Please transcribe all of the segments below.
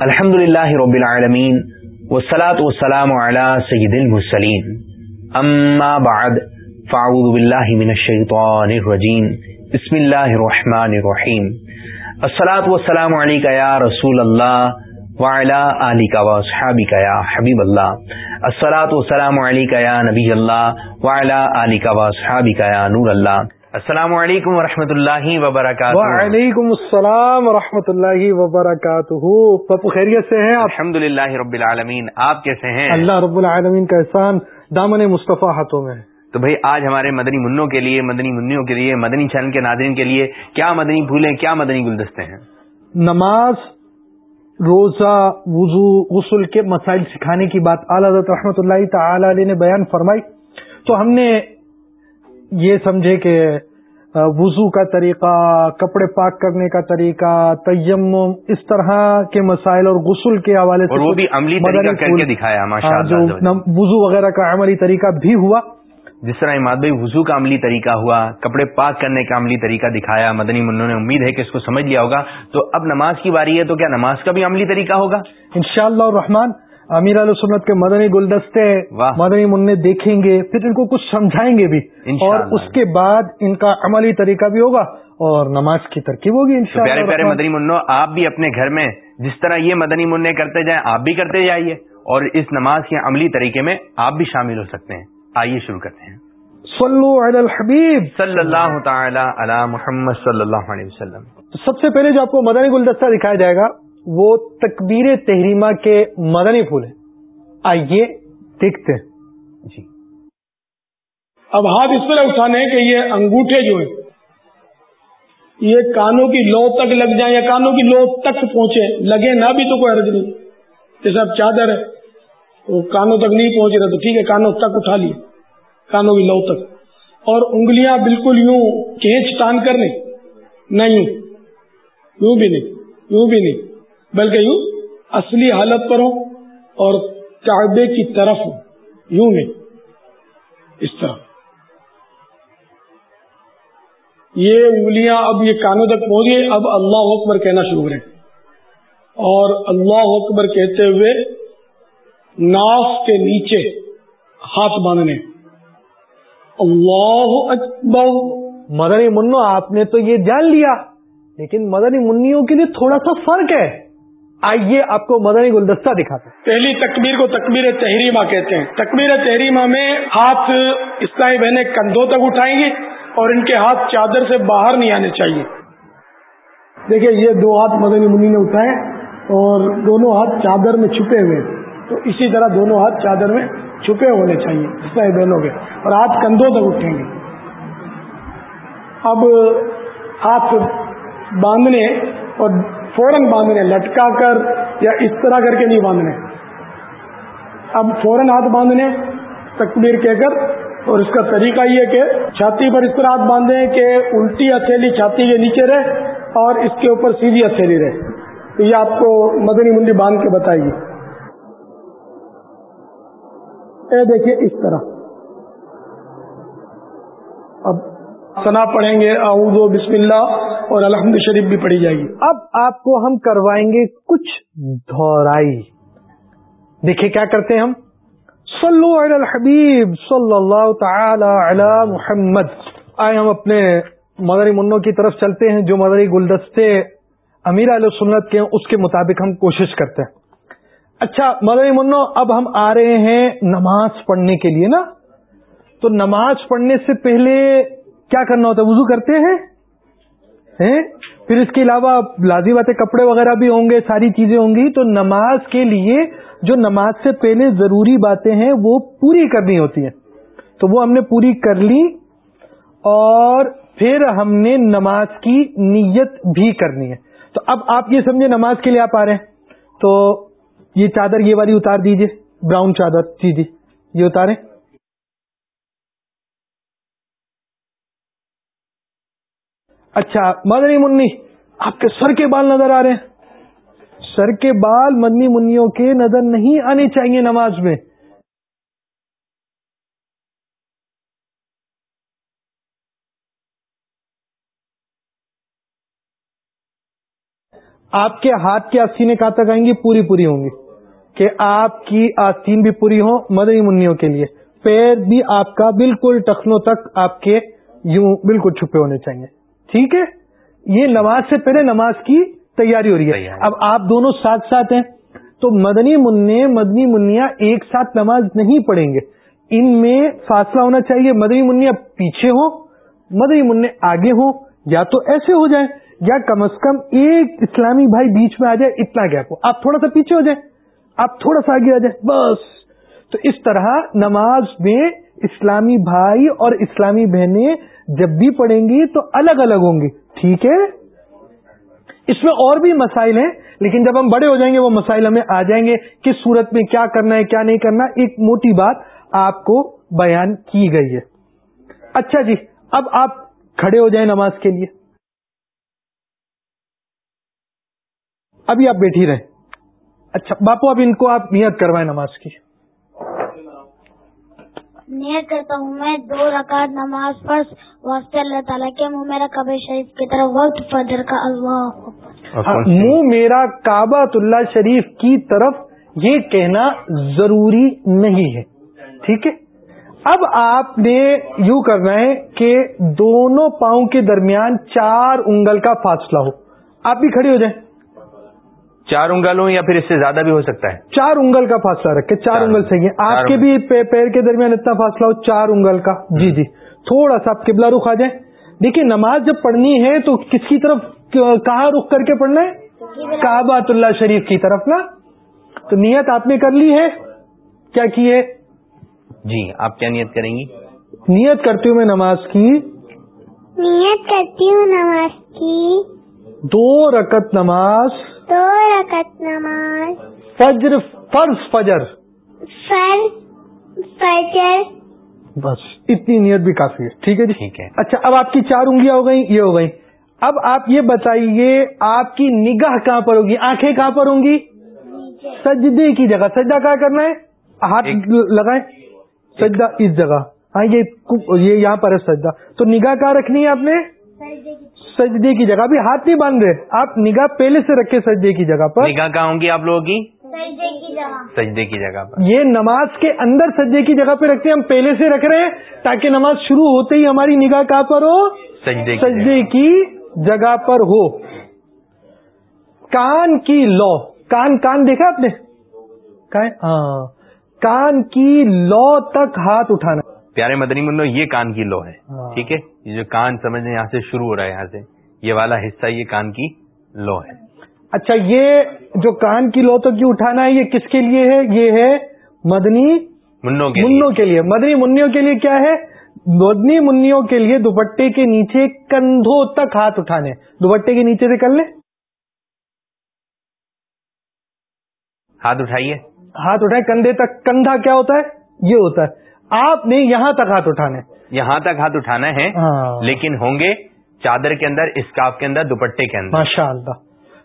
الحمد للہ رب العالمین والصلاة والسلام على سید المرسلین. اما بعد، فاعوذ باللہ من الشیطان الرجیم. بسم اللہ الرحمن الرحیم. الصلاة والسلام علیکہ یا رسول اللہ وعلا آلکہ واصحابکہ یا حبیب اللہ. الصلاة والسلام علیکہ یا نبی اللہ وعلا آلکہ واصحابکہ یا نور اللہ. السلام علیکم ورحمۃ اللہ وبرکاتہ۔ وعلیکم السلام ورحمۃ اللہ وبرکاتہ۔ پپو خیریت سے ہیں الحمد للہ رب العالمین آپ کیسے ہیں؟ اللہ رب العالمین کا احسان دامن مصطفیٰ ہاتھوں میں۔ تو بھائی آج ہمارے مدنی منوں کے لیے مدنی منوں کے لیے مدنی چینل کے ناظرین کے لیے کیا مدنی پھولیں کیا مدنی گلدستے ہیں؟ نماز روزہ وضو غسل کے مسائل سکھانے کی بات اعلیٰ رحمۃ اللہ تعالی علیہ نے بیان فرمائی۔ تو ہم نے یہ سمجھے کہ وضو کا طریقہ کپڑے پاک کرنے کا طریقہ تیم اس طرح کے مسائل اور غسل کے حوالے سے وہ بھی عملی طریقہ کر کے دکھایا جو وضو وغیرہ کا عملی طریقہ بھی ہوا۔ جس طرح اماد بھائی وضو کا عملی طریقہ ہوا کپڑے پاک کرنے کا عملی طریقہ دکھایا مدنی منوں نے امید ہے کہ اس کو سمجھ لیا ہوگا۔ تو اب نماز کی باری ہے تو کیا نماز کا بھی عملی طریقہ ہوگا؟ انشاءاللہ الرحمن امیر علیہ سنت کے مدنی گلدستے مدنی منع دیکھیں گے پھر ان کو کچھ سمجھائیں گے بھی۔ اور اس کے بعد ان کا عملی طریقہ بھی ہوگا اور نماز کی ترکیب ہوگی پیارے پیارے مدنی منو آپ بھی اپنے گھر میں جس طرح یہ مدنی منع کرتے جائیں آپ بھی کرتے جائیے۔ اور اس نماز کے عملی طریقے میں آپ بھی شامل ہو سکتے ہیں۔ آئیے شروع کرتے ہیں۔ صلو علی الحبیب۔ صلی اللہ تعالی علی محمد صلی اللہ علیہ وسلم۔ سب سے پہلے جو آپ کو مدنی گلدستہ دکھایا جائے گا وہ تکبیر تحریمہ کے مدنی پھول ہیں۔ آئیے دیکھتے ہیں۔ جی۔ اب ہاتھ اس طرح اٹھانے کہ یہ انگوٹھے جو ہیں یہ کانوں کی لو تک لگ جائیں یا کانوں کی لو تک پہنچے لگے نہ بھی تو کوئی عرض نہیں۔ جیسے اب چادر ہے وہ کانوں تک نہیں پہنچ رہے تو ٹھیک ہے کانوں تک اٹھا لیے۔ کانوں کی لو تک۔ اور انگلیاں بالکل یوں کھینچ تان کر نہیں یوں یوں بھی نہیں یوں بھی نہیں۔ بلکہ یوں اصلی حالت پر ہوں اور کعبے کی طرف ہوں۔ یوں نہیں۔ اس طرح یہ انگلیاں اب یہ کانوں تک پہنچ گئی۔ اب اللہ اکبر کہنا شروع کریں۔ اور اللہ اکبر کہتے ہوئے ناف کے نیچے ہاتھ باندھنے۔ اللہ اکبر۔ مدنی منو آپ نے تو یہ جان لیا، لیکن مدنی منیوں کے لیے تھوڑا سا فرق ہے۔ آئیے آپ کو مدنی گلدستہ دکھاتے پہلی تکبیر کو تکبیر تحریمہ کہتے ہیں۔ تکبیر تحریمہ میں ہاتھ اسلائی بہنیں کندھوں تک اٹھائیں گی اور ان کے ہاتھ چادر سے باہر نہیں آنے چاہیے۔ دیکھیے یہ دو ہاتھ مدنی منی نے اٹھائے اور دونوں ہاتھ چادر میں چھپے ہوئے تو اسی طرح دونوں ہاتھ چادر میں چھپے ہونے چاہیے اسلائی بہنوں کے۔ اور ہاتھ کندھوں تک اٹھیں گے۔ اب ہاتھ باندھنے اور فوراً باندھنے، لٹکا کر یا اس طرح کر کے نہیں باندھنے۔ اب فوراً ہاتھ باندھنے، تکبیر کہہ کر، اور اس کا طریقہ یہ کہ چھاتی پر اس طرح ہاتھ باندھیں کہ الٹی ہتھیلی چھاتی کے نیچے رہے اور اس کے اوپر سیدھی ہتھیلی رہے۔ تو یہ آپ کو مدنی منڈی باندھ کے بتائیے اے دیکھیے اس طرح۔ اب سنا پڑھیں گے، اعوذ بسم اللہ اور الحمد شریف بھی پڑھی جائے گی۔ اب آپ کو ہم کروائیں گے کچھ دہرائی۔ دیکھیں کیا کرتے ہیں ہم؟ صلو علی الحبیب صلی اللہ تعالی علی محمد۔ آئے ہم اپنے مدری منوں کی طرف چلتے ہیں، جو مدری گلدستے امیر علیہ سنت کے اس کے مطابق ہم کوشش کرتے ہیں۔ اچھا مدری منو اب ہم آ رہے ہیں نماز پڑھنے کے لیے نا؟ تو نماز پڑھنے سے پہلے کیا کرنا ہوتا ہے؟ وضو کرتے ہیں؟ پھر اس کے علاوہ لازی باتیں کپڑے وغیرہ بھی ہوں گے، ساری چیزیں ہوں گی، تو نماز کے لیے جو نماز سے پہلے ضروری باتیں ہیں، وہ پوری کرنی ہوتی ہیں۔ تو وہ ہم نے پوری کر لی اور پھر ہم نے نماز کی نیت بھی کرنی ہے۔ تو اب آپ یہ سمجھے نماز کے لیے آپ آ رہے ہیں۔ تو یہ چادر یہ والی اتار دیجیے براؤن چادر جی جی یہ اتاریں۔ اچھا مدنی منی، آپ کے سر کے بال نظر آ رہے ہیں۔ سر کے بال مدنی منیوں کے نظر نہیں آنے چاہیے نماز میں۔ آپ کے ہاتھ کی آستینیں کہاں تک آئیں گی؟ پوری پوری ہوں گی۔ کہ آپ کی آستین بھی پوری ہو مدنی منیوں کے لیے۔ پیر بھی آپ کا بالکل ٹخنوں تک آپ کے یوں بالکل چھپے ہونے چاہیے۔ ٹھیک ہے؟ یہ نماز سے پہلے نماز کی تیاری ہو رہی ہے۔ اب آپ دونوں ساتھ ساتھ ہیں تو مدنی منع مدنی منیا ایک ساتھ نماز نہیں پڑھیں گے۔ ان میں فاصلہ ہونا چاہیے۔ مدنی منیا پیچھے ہو مدنی منع آگے ہوں یا تو ایسے ہو جائیں یا کم از کم ایک اسلامی بھائی بیچ میں آ جائے اتنا گیپ ہو۔ آپ تھوڑا سا پیچھے ہو جائیں آپ تھوڑا سا آگے آ جائیں بس۔ تو اس طرح نماز میں اسلامی بھائی اور اسلامی بہنیں جب بھی پڑھیں گی تو الگ الگ ہوں گی۔ ٹھیک ہے؟ اس میں اور بھی مسائل ہیں، لیکن جب ہم بڑے ہو جائیں گے، وہ مسائل ہمیں آ جائیں گے کس صورت میں کیا کرنا ہے، کیا نہیں کرنا۔ ایک موٹی بات آپ کو بیان کی گئی ہے۔ اچھا جی اب آپ کھڑے ہو جائیں نماز کے لیے۔ ابھی آپ بیٹھی رہیں۔ اچھا باپو، اب ان کو آپ نیت کروائیں نماز کی۔ نیت کرتا ہوں میں دو رکعت نماز پر واسطے اللہ تعالیٰ کے منہ میرا کبر شریف کی طرف وقت فجر کا اللہ ہاں، منہ میرا کعبۃ اللہ شریف کی طرف یہ کہنا ضروری نہیں ہے۔ ٹھیک ہے؟ اب آپ نے یوں کرنا ہے کہ دونوں پاؤں کے درمیان چار انگل کا فاصلہ ہو۔ آپ بھی کھڑی ہو جائیں۔ چار انگل ہوں یا پھر اس سے زیادہ بھی ہو سکتا ہے؟ چار انگل کا فاصلہ رکھے چار انگل صحیح ہے آپ کے بھی پیر کے درمیان اتنا فاصلہ ہو چار انگل کا۔ جی جی۔ تھوڑا سا آپ قبلہ رخ آ جائیں۔ دیکھیے نماز جب پڑھنی ہے تو کس کی طرف کہاں رخ کر کے پڑھنا ہے؟ کعبۃ اللہ شریف کی طرف نا؟ تو نیت آپ نے کر لی ہے؟ کیا کی ہے؟ جی آپ کیا نیت کریں گی؟ نیت کرتی ہوں میں نماز کی۔ نیت کرتی ہوں نماز کی۔ دو رکت نماز۔ دو رکت نماز فجر فرض فجر فجر بس اتنی نیت بھی کافی ہے ٹھیک ہے جی ٹھیک ہے اچھا اب آپ کی چار انگلیاں ہو گئی یہ ہو گئی اب آپ یہ بتائیے آپ کی نگاہ کہاں پر ہوگی آنکھیں کہاں پر ہوں گی سجدے کی جگہ سجدہ کہاں کرنا ہے ہاتھ لگائیں سجدہ اس جگہ ہاں یہ یہاں پر ہے سجدہ تو نگاہ کہاں رکھنی ہے آپ نے سجدے کی جگہ بھی ہاتھ نہیں باندھ رہے آپ نگاہ پہلے سے رکھے سجدے کی جگہ پر۔ نگاہ کہاں ہوں گی آپ لوگوں کی؟ سجدے کی جگہ۔ پر۔ یہ نماز کے اندر سجدے کی جگہ پہ رکھتے ہیں ہم پہلے سے رکھ رہے ہیں تاکہ نماز شروع ہوتے ہی ہماری نگاہ کہاں پر ہو؟ سجدے سجدے کی جگہ پر ہو۔ کان کی لو۔ کان کان دیکھا آپ نے؟ ہاں۔ کان کی لو تک ہاتھ اٹھانا۔ پیارے مدنی منو یہ کان کی لو ہے۔ ہاں۔ ٹھیک ہے؟ یہ جو کان سمجھنے یہاں سے شروع ہو رہا ہے یہاں سے۔ یہ والا حصہ یہ کان کی لو ہے۔ اچھا یہ جو کان کی لو تک اٹھانا ہے؟ یہ کس کے لیے ہے؟ یہ ہے مدنی منوں کے منوں کے لیے۔ مدنی منوں کے لیے کیا ہے؟ مدنی منوں کے لیے دوپٹے کے نیچے کندھوں تک ہاتھ اٹھانے۔ دوپٹے کے نیچے سے کر لیں۔ ہاتھ اٹھائیے۔ ہاتھ اٹھائے کندھے تک۔ کندھا کیا ہوتا ہے؟ یہ ہوتا ہے۔ آپ نے یہاں تک ہاتھ اٹھانے یہاں تک ہاتھ اٹھانا ہے ہاں۔ لیکن ہوں گے چادر کے اندر اسکاف کے اندر دوپٹے کے اندر۔ ماشاء اللہ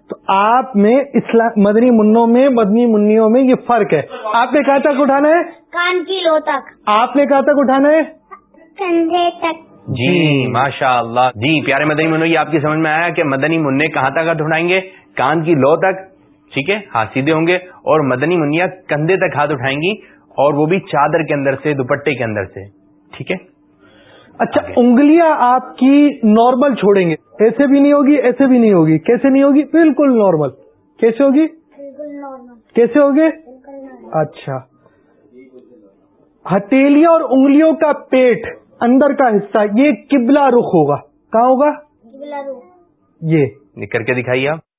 تو آپ میں اسلام مدنی منوں میں مدنی منوں میں یہ فرق ہے۔ آپ نے کہاں تک اٹھانا ہے؟ کان کی لو تک۔ آپ نے کہاں تک اٹھانا ہے؟ کندھے تک۔ جی ماشاء اللہ جی پیارے مدنی منو یہ آپ کی سمجھ میں آیا کہ مدنی منع کہاں تک ہاتھ اٹھائیں گے؟ کان کی لو تک۔ ٹھیک ہے ہاتھ سیدھے ہوں گے۔ اور مدنی منیا کندھے تک ہاتھ اٹھائیں گی۔ اور وہ بھی چادر کے اندر سے دوپٹے کے اندر سے ٹھیک ہے؟ اچھا انگلیاں آپ کی نارمل چھوڑیں گے۔ ایسے بھی نہیں ہوگی ایسے بھی نہیں ہوگی۔ کیسے نہیں ہوگی؟ بالکل نارمل۔ کیسے ہوگی؟ کیسے ہوگی اچھا۔ ہتھیلیاں اور انگلیوں کا پیٹ اندر کا حصہ یہ قبلہ رخ ہوگا۔ کہاں ہوگا؟ یہ۔ کر کے دکھائیے آپ۔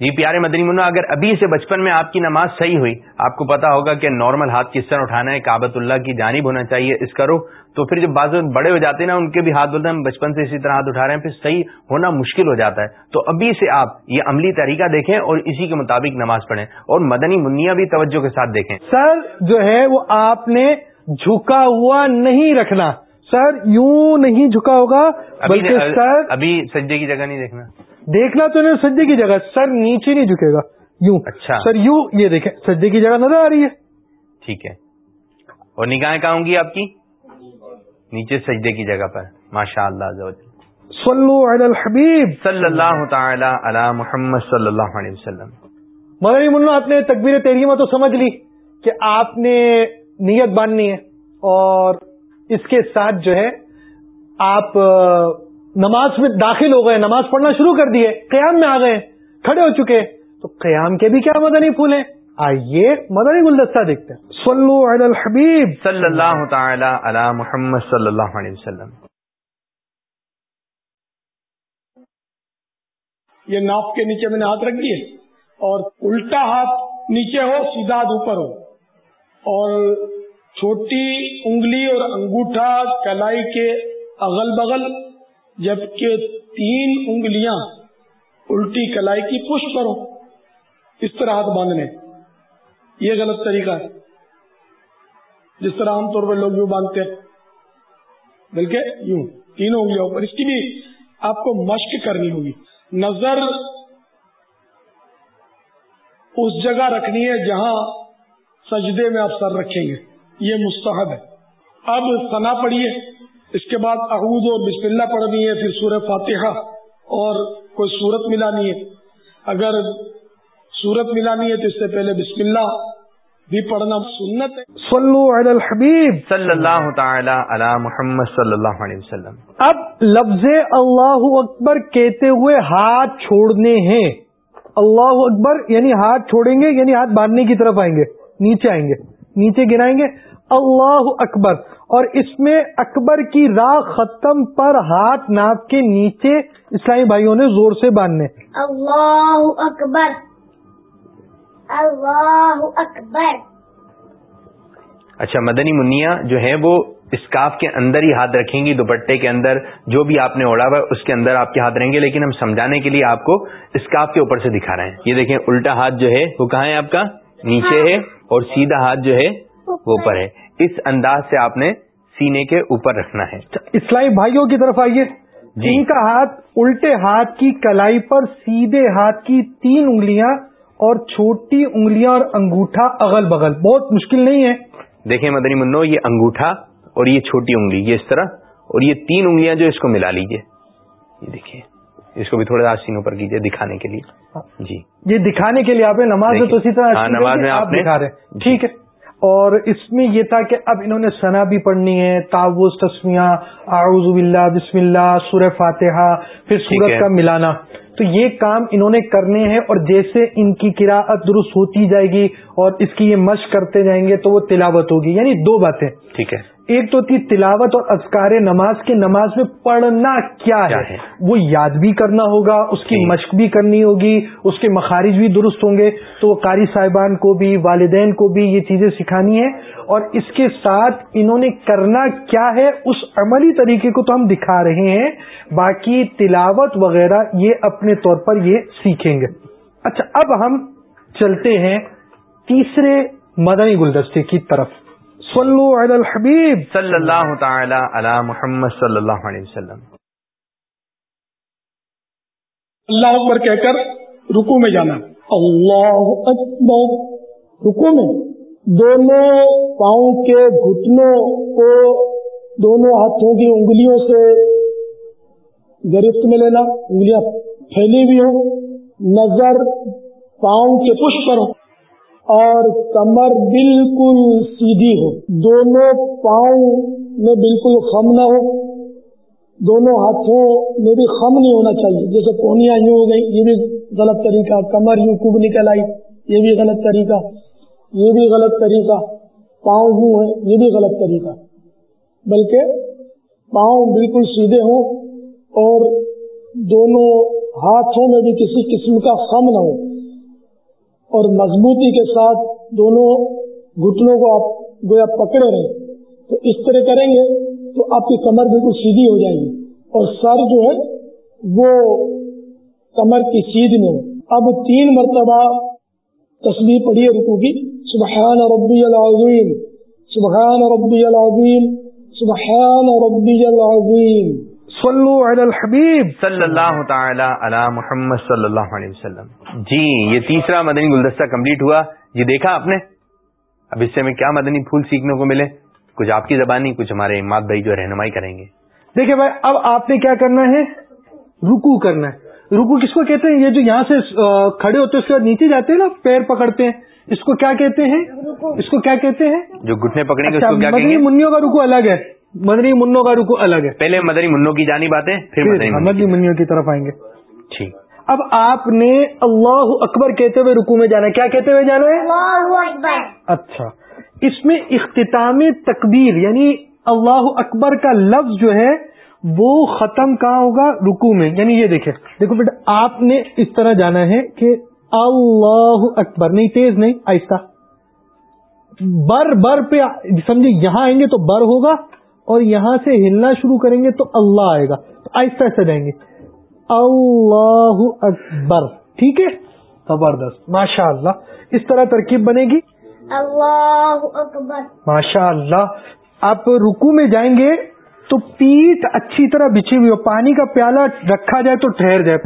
جی پیارے مدنی منا اگر ابھی سے بچپن میں آپ کی نماز صحیح ہوئی آپ کو پتا ہوگا کہ نارمل ہاتھ کس طرح اٹھانا ہے کابت اللہ کی جانب ہونا چاہیے اس کا رخ تو پھر جب بازو بڑے ہو جاتے ہیں نا ان کے بھی ہاتھ بولتے ہیں بچپن سے اسی طرح ہاتھ اٹھا رہے ہیں پھر صحیح ہونا مشکل ہو جاتا ہے۔ تو ابھی سے آپ یہ عملی طریقہ دیکھیں اور اسی کے مطابق نماز پڑھیں۔ اور مدنی منیا بھی توجہ کے ساتھ دیکھیں۔ سر جو ہے وہ آپ نے جھکا ہوا نہیں رکھنا۔ سر یوں نہیں جھکا ہوگا بلکہ سر ابھی سجدے کی جگہ نہیں دیکھنا۔ دیکھنا تو نہیں سجدے کی جگہ سر نیچے نہیں جھکے گا۔ یوں۔ اچھا۔ سر یوں یہ دیکھیں سجدے کی جگہ نظر آ رہی ہے۔ ٹھیک ہے۔ اور نگاہیں کہاں ہوں گی آپ کی؟ نیچے سجدے کی جگہ پر۔ ماشاء اللہ صلو علی الحبیب۔ صلی اللہ تعالی علی محمد صلی اللہ علیہ وسلم۔ مدنی منا آپ نے تکبیر تحریمہ تو سمجھ لی کہ آپ نے نیت باندھنی ہے اور اس کے ساتھ جو ہے آپ نماز میں داخل ہو گئے نماز پڑھنا شروع کر دیے قیام میں آ گئے کھڑے ہو چکے تو قیام کے بھی کیا مدنی پھول ہیں؟ آئیے مدنی گلدستہ دیکھتے ہیں۔ صلو علی الحبیب۔ صلی اللہ تعالی علی محمد صلی اللہ علیہ وسلم۔ یہ ناف کے نیچے میں نے ہاتھ رکھ دیے اور الٹا ہاتھ نیچے ہو سیدھا ہاتھ اوپر ہو۔ اور چھوٹی انگلی اور انگوٹھا کلائی کے اگل بغل جبکہ تین انگلیاں الٹی کلائی کی پش کرو اس طرح ہاتھ باندھنے۔ یہ غلط طریقہ ہے۔ جس طرح عام طور پر لوگ یوں باندھتے ہیں۔ بلکہ یوں، تینوں انگلیوں پر۔ اس کی بھی آپ کو مشق کرنی ہوگی۔ نظر اس جگہ رکھنی ہے جہاں سجدے میں آپ سر رکھیں گے۔ یہ مستحب ہے۔ اب سنا پڑھیے۔ اس کے بعد اعوذ اور بسم اللہ پڑھنی ہے پھر سورہ فاتحہ اور کوئی صورت ملانی ہے۔ اگر صورت ملانی ہے تو اس سے پہلے بسم اللہ بھی پڑھنا سنت ہے۔ صلو علی الحبیب۔ صلی اللہ تعالی علی محمد صلی اللہ علیہ وسلم۔ اب لفظ اللہ اکبر کہتے ہوئے ہاتھ چھوڑنے ہیں۔ اللہ اکبر یعنی ہاتھ چھوڑیں گے یعنی ہاتھ باندھنے کی طرف آئیں گے نیچے آئیں گے نیچے گرائیں گے۔ اللہ اکبر اور اس میں اکبر کی راہ ختم پر ہاتھ ناپ کے نیچے اسلامی بھائیوں نے زور سے باندھنے۔ اللہ اکبر۔ اللہ اکبر۔ اچھا مدنی منیا جو ہے وہ اسکاف کے اندر ہی ہاتھ رکھیں گی دوپٹے کے اندر جو بھی آپ نے اوڑا ہوا ہے اس کے اندر آپ کے ہاتھ رہیں گے لیکن ہم سمجھانے کے لیے آپ کو اسکاف کے اوپر سے دکھا رہے ہیں۔ یہ دیکھیں الٹا ہاتھ جو ہے وہ کہاں ہے آپ کا؟ نیچے ہے اور سیدھا ہاتھ جو ہے وہ اوپر ہے۔ اس انداز سے آپ نے سینے کے اوپر رکھنا ہے۔ اسلامی بھائیوں کی طرف آئیے۔ جی۔ ان کا ہاتھ الٹے ہاتھ کی کلائی پر سیدھے ہاتھ کی تین انگلیاں اور چھوٹی انگلیاں اور انگوٹھا اگل بغل۔ بہت مشکل نہیں ہے۔ دیکھیں مدنی منو یہ انگوٹھا اور یہ چھوٹی انگلی یہ اس طرح اور یہ تین انگلیاں جو اس کو ملا لیجیے۔ یہ دیکھیے اس کو بھی تھوڑا سا سینوں پر کیجیے دکھانے کے لیے۔ جی۔ یہ دکھانے کے لیے آپ نے نماز میں تو اسی طرح ہاں، نماز میں آپ دکھا رہے ٹھیک ہے۔ اور اس میں یہ تھا کہ اب انہوں نے سنا بھی پڑھنی ہے تعوض تسمیاں اعوذ باللہ بسم اللہ سورہ فاتحہ پھر سورت۔ کا ملانا۔ تو یہ کام انہوں نے کرنے ہیں اور جیسے ان کی قراءت درست ہوتی جائے گی اور اس کی یہ مشق کرتے جائیں گے تو وہ تلاوت ہوگی۔ یعنی دو باتیں۔ ٹھیک ہے۔ ایک تو تھی تلاوت اور اذکار نماز کے نماز میں پڑھنا کیا ہے؟ وہ یاد بھی کرنا ہوگا اس کی جی۔ مشق بھی کرنی ہوگی اس کے مخارج بھی درست ہوں گے۔ تو وہ قاری صاحبان کو بھی والدین کو بھی یہ چیزیں سکھانی ہے اور اس کے ساتھ انہوں نے کرنا کیا ہے؟ اس عملی طریقے کو تو ہم دکھا رہے ہیں۔ باقی تلاوت وغیرہ یہ اپنے طور پر یہ سیکھیں گے۔ اچھا اب ہم چلتے ہیں تیسرے مدنی گلدستے کی طرف۔ صلو علی الحبیب. صلی اللہ تعالی علی محمد صلی اللہ علیہ وسلم. اللہ اکبر کہہ کر رکو میں جانا. اللہ اکبر. رکو میں دونوں پاؤں کے گھٹنوں کو دونوں ہاتھوں کی انگلیوں سے گرفت میں لینا. انگلیاں پھیلی ہوئی ہو نظر پاؤں کے پش پر ہو اور کمر بالکل سیدھی ہو۔ دونوں پاؤں میں بالکل خم نہ ہو۔ دونوں ہاتھوں میں بھی خم نہیں ہونا چاہیے۔ جیسے پونیاں یوں ہو گئی یہ بھی غلط طریقہ۔ کمر یوں کب نکل آئی، یہ بھی غلط طریقہ۔ یہ بھی غلط طریقہ۔ پاؤں یوں ہے یہ بھی غلط طریقہ۔ بلکہ پاؤں بالکل سیدھے ہوں اور دونوں ہاتھوں میں بھی کسی قسم کا خم نہ ہو۔ اور مضبوطی کے ساتھ دونوں گھٹنوں کو آپ گویا پکڑے رہے۔ تو اس طرح کریں گے تو آپ کی کمر بالکل سیدھی ہو جائے گی اور سر جو ہے وہ کمر کی سیدھ میں اب تین مرتبہ تصویر پڑھیے رکو کی۔ سبحان ربی العظیم، سبحان ربی العظیم، سبحان ربی العظیم۔ صلو علی الحبیب. صلی اللہ تعالی علی محمد صلی اللہ علیہ وسلم. جی یہ تیسرا مدنی گلدستہ کمپلیٹ ہوا. یہ دیکھا آپ نے؟ اب اس سے ہمیں کیا مدنی پھول سیکھنے کو ملے؟ کچھ آپ کی زبانی کچھ ہمارے مات بھائی جو رہنمائی کریں گے۔ دیکھیں بھائی اب آپ نے کیا کرنا ہے؟ رکو کرنا ہے۔ رکو کس کو کہتے ہیں؟ یہ جو یہاں سے کھڑے ہوتے ہیں اس کے بعد نیچے جاتے ہیں نا پیر پکڑتے ہیں۔ اس کو کیا کہتے ہیں؟ اس کو کیا کہتے ہیں؟ جو گھٹنے پکڑیں گے اچھا، منوں کا رکو الگ ہے۔ مدنی منوں کا رکو الگ ہے۔ پہلے مدنی منوں کی جانی باتیں پھر مدنی پھر منوں کی طرف آئیں گے۔ ٹھیک۔ اب آپ نے اللہ اکبر کہتے ہوئے رکو میں جانا ہے۔ کیا کہتے ہوئے جانا ہے؟ اللہ اکبر۔ اچھا۔ اس میں اختتام تکبیر یعنی اللہ اکبر کا لفظ جو ہے وہ ختم کہاں ہوگا؟ رکو میں۔ یعنی یہ دیکھیں۔ دیکھو بیٹا آپ نے اس طرح جانا ہے کہ اللہ اکبر نہیں تیز نہیں آہستہ۔ بر بر پہ سمجھے یہاں آئیں گے تو بر ہوگا۔ اور یہاں سے ہلنا شروع کریں گے تو اللہ آئے گا۔ تو آہستہ آہستہ جائیں گے۔ اللہ اکبر۔ ٹھیک ہے؟ زبردست۔ ماشاء اللہ اس طرح ترکیب بنے گی۔ اللہ اکبر۔ ماشاء اللہ آپ رکو میں جائیں گے تو پیٹ اچھی طرح بچھی ہوئی ہو۔ پانی کا پیالہ رکھا جائے تو ٹھہر جائے۔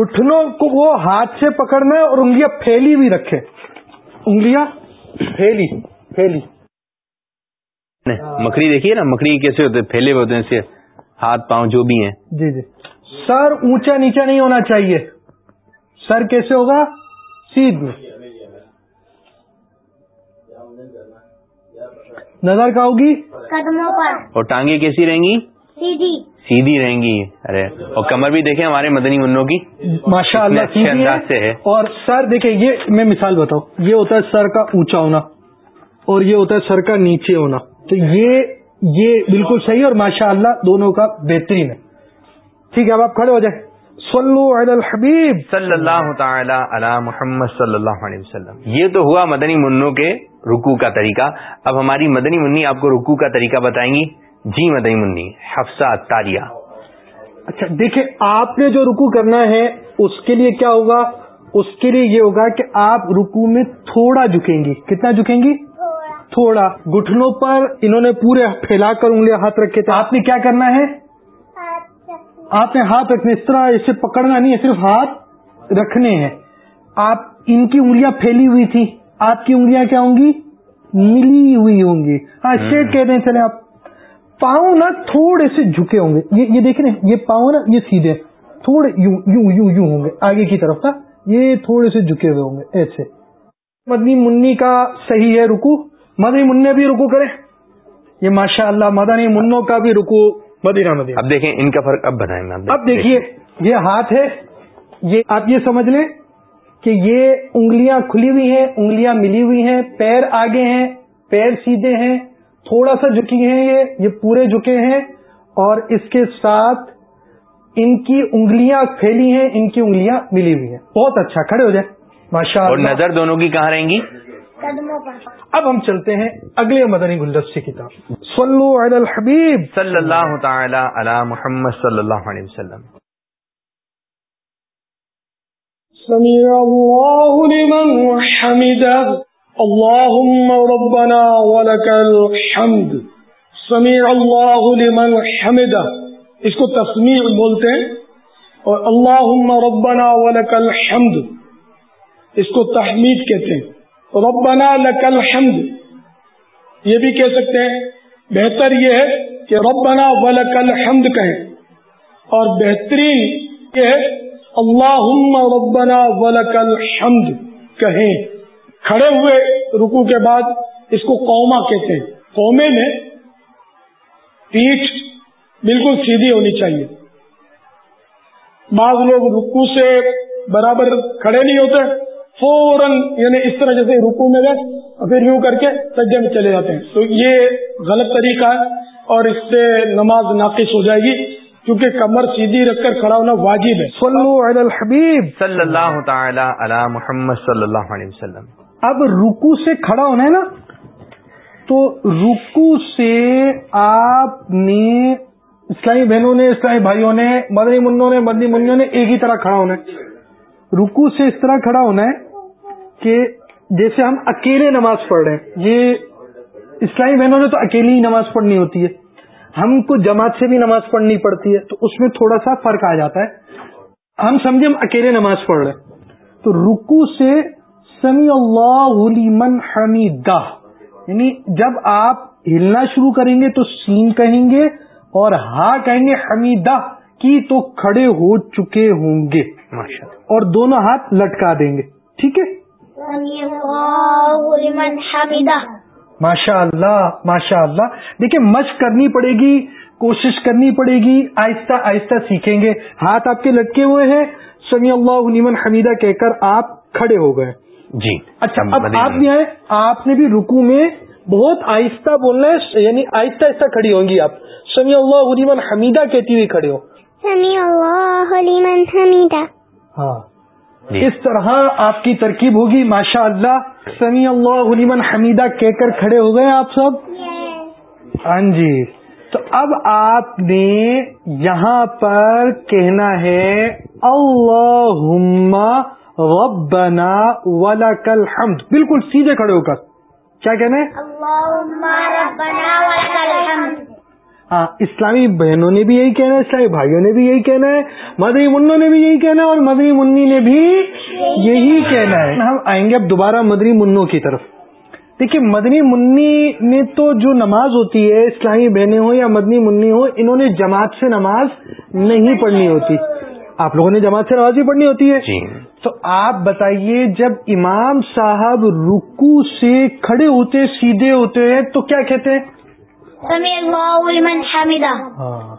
گٹھنوں کو وہ ہاتھ سے پکڑنا ہے اور انگلیاں پھیلی ہوئی رکھے۔ انگلیاں پھیلی پھیلی۔ مکڑی دیکھیے نا مکڑی کیسے ہوتے پھیلے ہوئے ہوتے ہیں اسے ہاتھ پاؤں جو بھی ہیں۔ جی جی۔ سر اونچا نیچا نہیں ہونا چاہیے۔ سر کیسے ہوگا؟ سیدھ میں۔ نظر کا ہوگی؟ قدموں پر۔ اور ٹانگیں کیسی رہیں گی؟ سیدھی۔ سیدھی رہیں گی۔ ارے اور کمر بھی دیکھیں ہمارے مدنی منوں کی۔ ماشاء اللہ سے ہے۔ اور سر دیکھیں یہ میں مثال بتاؤں۔ یہ ہوتا ہے سر کا اونچا ہونا اور یہ ہوتا ہے سر کا نیچے ہونا۔ تو یہ یہ بالکل صحیح اور ماشاء اللہ دونوں کا بہترین ہے۔ ٹھیک ہے اب آپ کھڑے ہو جائیں۔ صلو علی الحبیب۔ صلی اللہ تعالی علی محمد صلی اللہ علیہ وسلم۔ یہ تو ہوا مدنی منوں کے رکو کا طریقہ۔ اب ہماری مدنی منی آپ کو رکو کا طریقہ بتائیں گی۔ جی مدنی منی حفصہ تاریہ۔ اچھا دیکھیں آپ نے جو رکو کرنا ہے اس کے لیے کیا ہوگا؟ اس کے لیے یہ ہوگا کہ آپ رکو میں تھوڑا جھکیں گی۔ کتنا جھکیں گی؟ تھوڑا گٹھنوں پر انہوں نے پورے پھیلا کر انگلیاں ہاتھ رکھے تھے۔ آپ نے کیا کرنا ہے؟ آپ نے ہاتھ رکھنے اس طرح اسے پکڑنا نہیں ہے صرف ہاتھ رکھنے ہیں۔ آپ ان کی انگلیاں پھیلی ہوئی تھی آپ کی انگلیاں کیا ہوں گی؟ ملی ہوئی ہوں گی۔ ہاں اسٹریٹ کہہ دیں چلے آپ۔ پاؤں نا تھوڑے سے جھکے ہوں گے۔ یہ یہ دیکھ رہے ہیں یہ پاؤں نا یہ سیدھے۔ تھوڑے یوں یوں یوں یوں ہوں گے۔ آگے کی طرف نا یہ تھوڑے سے جھکے ہوئے ہوں گے۔ ایسے۔ مدنی منی کا صحیح ہے رکو۔ مدنی منع بھی رکو کرے یہ ماشاء اللہ مدنی منوں کا بھی رکو۔ مدینہ مدینہ۔ اب دیکھیں ان کا فرق اب بتائیں گے اب دیکھیے یہ ہاتھ ہے۔ یہ آپ یہ سمجھ لیں کہ یہ انگلیاں کھلی ہوئی ہیں انگلیاں ملی ہوئی ہیں پیر آگے ہیں پیر سیدھے ہیں تھوڑا سا جھکی ہیں یہ یہ پورے جھکے ہیں۔ اور اس کے ساتھ ان کی انگلیاں پھیلی ہیں ان کی انگلیاں ملی ہوئی ہیں۔ بہت اچھا کھڑے ہو جائیں۔ ماشاء اور اللہ نظر دونوں کی کہاں رہیں گی؟ قدموں پر۔ اب ہم چلتے ہیں اگلے مدنی گلدستی کی طرف۔ صلو علی الحبیب۔ صلی اللہ تعالی علی محمد صلی اللہ علیہ وسلم۔ سمع الله لمن حمده۔ اللهم ربنا ولك الحمد۔ سمع الله لمن حمده۔ اس کو تسمیع بولتے ہیں۔ اور اللهم ربنا ولك الحمد۔ اس کو تحمید کہتے ہیں۔ ربنا لك الحمد. یہ بھی کہہ سکتے ہیں، بہتر یہ ہے کہ ربنا ولك الحمد کہیں۔ اور بہترین یہ ہے، اللہم ربنا ولک الحمد کہیں۔ کھڑے ہوئے رکو کے بعد اس کو قوما کہتے ہیں۔ قومے میں پیٹھ بالکل سیدھی ہونی چاہیے۔ بعض لوگ رکو سے برابر کھڑے نہیں ہوتے۔ فوراً یعنی اس طرح جیسے رکو میں گئے اور پھر یوں کر کے سجدے میں چلے جاتے ہیں۔ تو یہ غلط طریقہ ہے اور اس سے نماز ناقص ہو جائے گی کیونکہ کمر سیدھی رکھ کر کھڑا ہونا واجب ہے۔ صلو علی الحبیب۔ صلی اللہ تعالی علی محمد صلی اللہ علیہ وسلم۔ اب رکو سے کھڑا ہونا ہے نا تو رکو سے آپ نے اسلامی بہنوں نے اسلامی بھائیوں نے مدنی منوں نے مدنی منوں نے ایک ہی طرح کھڑا ہونا ہے۔ رکو سے اس طرح کھڑا ہونا ہے کہ جیسے ہم اکیلے نماز پڑھ رہے ہیں۔ یہ اسلامی بہنوں نے تو اکیلی ہی نماز پڑھنی ہوتی ہے۔ ہم کو جماعت سے بھی نماز پڑھنی پڑتی ہے۔ تو اس میں تھوڑا سا فرق آ جاتا ہے۔ ہم سمجھے ہم اکیلے نماز پڑھ رہے ہیں۔ تو رکو سے سمی اللہ لمن حمیدہ۔ یعنی جب آپ ہلنا شروع کریں گے تو سین کہیں گے اور ہاں کہیں گے حمیدہ۔ کی تو کھڑے ہو چکے ہوں گے۔ ماشاء اور دونوں ہاتھ لٹکا دیں گے۔ ٹھیک ہے؟ ماشاء اللہ ماشاء اللہ دیکھیں مشق کرنی پڑے گی کوشش کرنی پڑے گی آہستہ آہستہ سیکھیں گے۔ ہاتھ آپ کے لٹکے ہوئے ہیں۔ سمی اللہ لمن حمیدہ کہہ کر آپ کھڑے ہو گئے۔ جی اچھا اب آپ بھی آئے آپ نے بھی رکو میں بہت آہستہ بولنا ہے یعنی آہستہ آہستہ کھڑی ہوں گی آپ۔ سمی اللہ لمن حمیدہ کہتی ہوئی کھڑے ہو۔ سمی اللہ لمن حمیدہ۔ ہاں۔ جی۔ اس طرح آپ کی ترکیب ہوگی ماشاء اللہ سمی اللہ لمن حمیدہ کہہ کر کھڑے ہو گئے آپ سب۔ ہاں جی۔ تو اب آپ نے یہاں پر کہنا ہے اللہ ربنا ولک الحمد۔ بالکل سیدھے کھڑے ہو کر۔ کیا کہنا ہے؟ اسلامی بہنوں نے بھی یہی کہنا ہے اسلامی بھائیوں نے بھی یہی کہنا ہے مدنی منوں نے بھی یہی کہنا ہے اور مدنی منی نے بھی یہی کہنا ہے۔ ہم آئیں گے اب دوبارہ مدنی منوں کی طرف۔ دیکھیے مدنی منی میں تو جو نماز ہوتی ہے اسلامی بہنیں ہوں یا مدنی منی ہو انہوں نے جماعت سے نماز نہیں پڑھنی ہوتی۔ آپ لوگوں نے جماعت سے نماز بھی پڑھنی ہوتی ہے۔ جی۔ تو آپ بتائیے جب امام صاحب رکو سے کھڑے ہوتے سیدھے ہوتے ہیں تو کیا کہتے ہیں؟ سمی اللہ لمن حمیدہ ہاں۔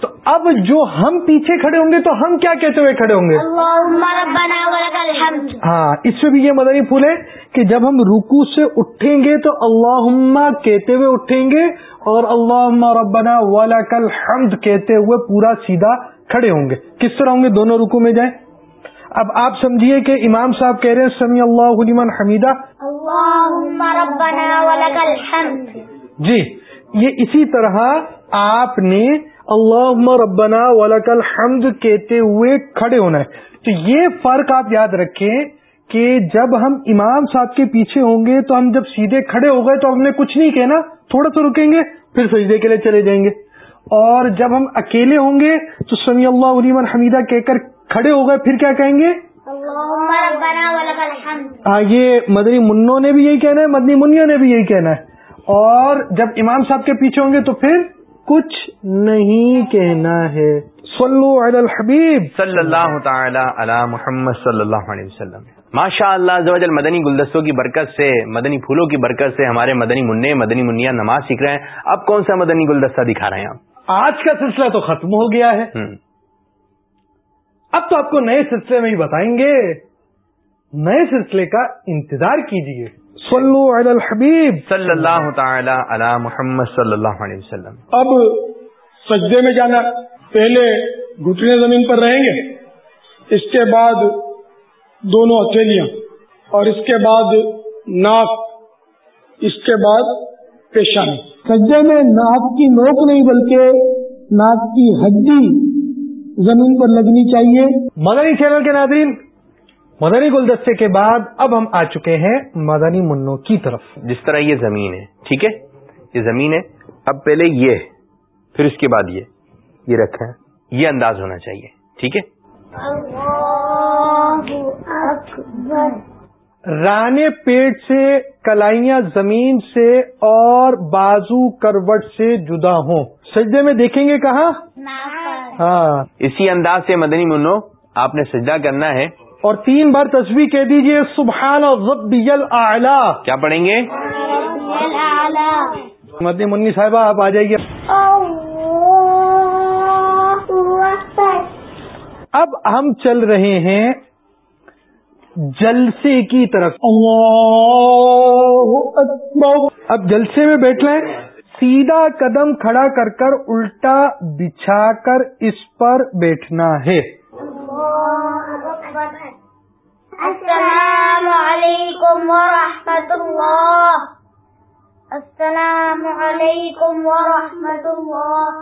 تو اب جو ہم پیچھے کھڑے ہوں گے تو ہم کیا کہتے ہوئے کھڑے ہوں گے؟ ربنا الحمد۔ ہاں اس میں بھی یہ مدنی پھول ہے کہ جب ہم رکو سے اٹھیں گے تو اللہ کہتے ہوئے اٹھیں گے اور اللہ ربنا ولک الحمد کہتے ہوئے پورا سیدھا کھڑے ہوں گے۔ کس طرح ہوں گے؟ دونوں رکو میں جائیں۔ اب آپ سمجھیے کہ امام صاحب کہہ رہے ہیں سمی اللہ لمن حمیدہ۔ اللہم ربنا ولک الحمد۔ جی۔ یہ اسی طرح آپ نے اللہ ربنا ولک الحمد کہتے ہوئے کھڑے ہونا ہے۔ تو یہ فرق آپ یاد رکھیں کہ جب ہم امام صاحب کے پیچھے ہوں گے تو ہم جب سیدھے کھڑے ہو گئے تو ہم نے کچھ نہیں کہنا تھوڑا سا رکیں گے پھر سجدے کے لیے چلے جائیں گے۔ اور جب ہم اکیلے ہوں گے تو سمی اللہ علیمن حمیدہ کہہ کر کھڑے ہو گئے پھر کیا کہیں گے؟ ہاں یہ مدنی منوں نے بھی یہی کہنا ہے مدنی منیوں نے بھی یہی کہنا ہے۔ اور جب امام صاحب کے پیچھے ہوں گے تو پھر کچھ نہیں کہنا ہے۔ صلو علی الحبیب۔ صلی اللہ تعالی علی محمد صلی اللہ علیہ وسلم۔ ماشاء اللہ زوجل مدنی گلدستوں کی برکت سے مدنی پھولوں کی برکت سے ہمارے مدنی منع مدنی منیا نماز سیکھ رہے ہیں۔ اب کون سا مدنی گلدستہ دکھا رہے ہیں آپ؟ آج کا سلسلہ تو ختم ہو گیا ہے۔ اب تو آپ کو نئے سلسلے میں ہی بتائیں گے۔ نئے سلسلے کا انتظار کیجیے صلو علی الحبیب. صلی اللہ تعالی علی محمد صلی اللہ علیہ وسلم. اب سجدے میں جانا پہلے گھٹنے زمین پر رہیں گے. اس کے بعد دونوں ہتھیلیاں. اور اس کے بعد ناک. اس کے بعد پیشانی. سجدے میں ناک کی نوک نہیں بلکہ ناک کی ہڈی زمین پر لگنی چاہیے. مدنی چینل کے ناظرین مدنی گلدستے کے بعد اب ہم آ چکے ہیں مدنی منوں کی طرف۔ جس طرح یہ زمین ہے ٹھیک ہے؟ یہ زمین ہے۔ اب پہلے یہ پھر اس کے بعد یہ۔ یہ رکھا ہے یہ انداز ہونا چاہیے ٹھیک ہے؟ اللہ اکبر۔ رانے پیٹ سے کلائیاں زمین سے اور بازو کروٹ سے جدا ہوں۔ سجدے میں دیکھیں گے کہاں؟ ہاں۔ اسی انداز سے مدنی منو آپ نے سجدہ کرنا ہے۔ اور تین بار تصویر کہہ دیجیے سبحان ربی الاعلی کیا پڑھیں گے؟ مدنی منی صاحبہ آپ آ جائیے۔ اب ہم چل رہے ہیں جلسے کی طرف۔ اب جلسے میں بیٹھ لیں۔ سیدھا قدم کھڑا کر کر الٹا بچھا کر اس پر بیٹھنا ہے۔ السلام علیکم ورحمۃ اللہ السلام علیکم ورحمۃ اللہ